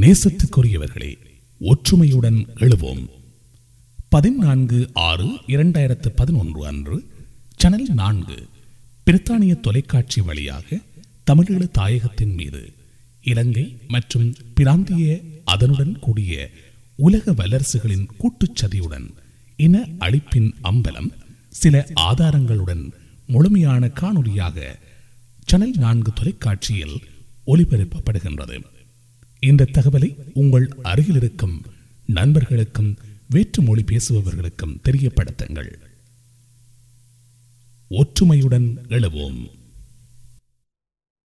நேசத்துக்குரியவர்களே ஒற்றுமையுடன் எழுவோம். பதினான்கு ஆறு இரண்டாயிரத்து பதினொன்று அன்று சனல் நான்கு பிரித்தானிய தொலைக்காட்சி வழியாக தமிழீழ தாயகத்தின் மீது இலங்கை மற்றும் பிராந்திய அதனுடன் கூடிய உலக வல்லரசுகளின் கூட்டுச்சதியுடன் இன அழிப்பின் அம்பலம் சில ஆதாரங்களுடன் முழுமையான காணொளியாக சனல் நான்கு தொலைக்காட்சியில் ஒளிபரப்பப்படுகின்றது. இந்த தகவலை உங்கள் அருகில் இருக்கும் நண்பர்களுக்கும் வேற்று மொழி பேசுபவர்களுக்கும் தெரியப்படுத்துங்கள். ஒற்றுமையுடன் எழுவோம்.